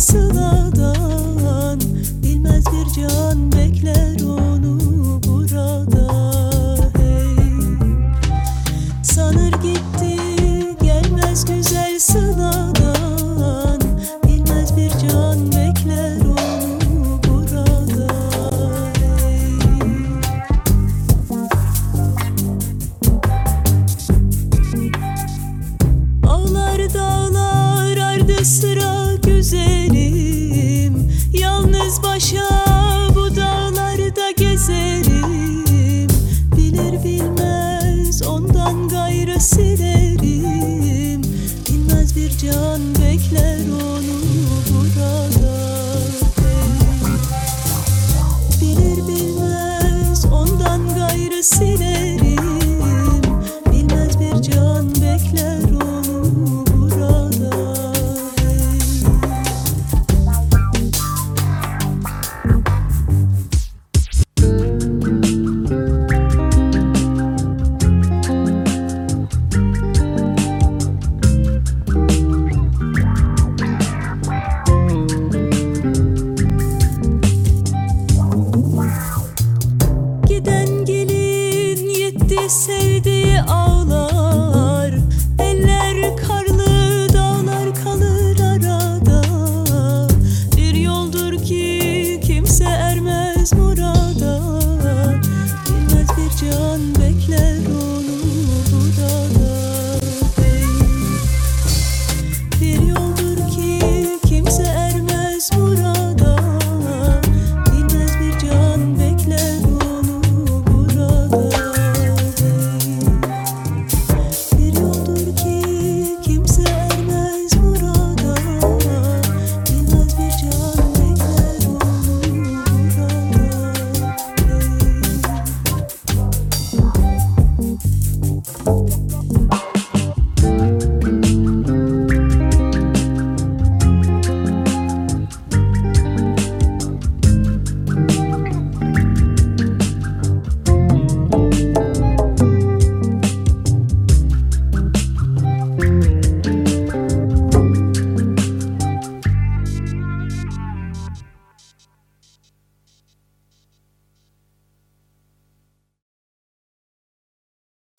sıladan Bilmez bir can bekler onu burada. Hey. Sanır gitti gelmez güzel sıladan Bilmez bir can bekler onu burada. Hey. Ağlar dağlar ardı gezerim Bilir bilmez ondan gayrı silerim. Bilmez bir can bekler onu burada. Bilir bilmez ondan gayrı silerim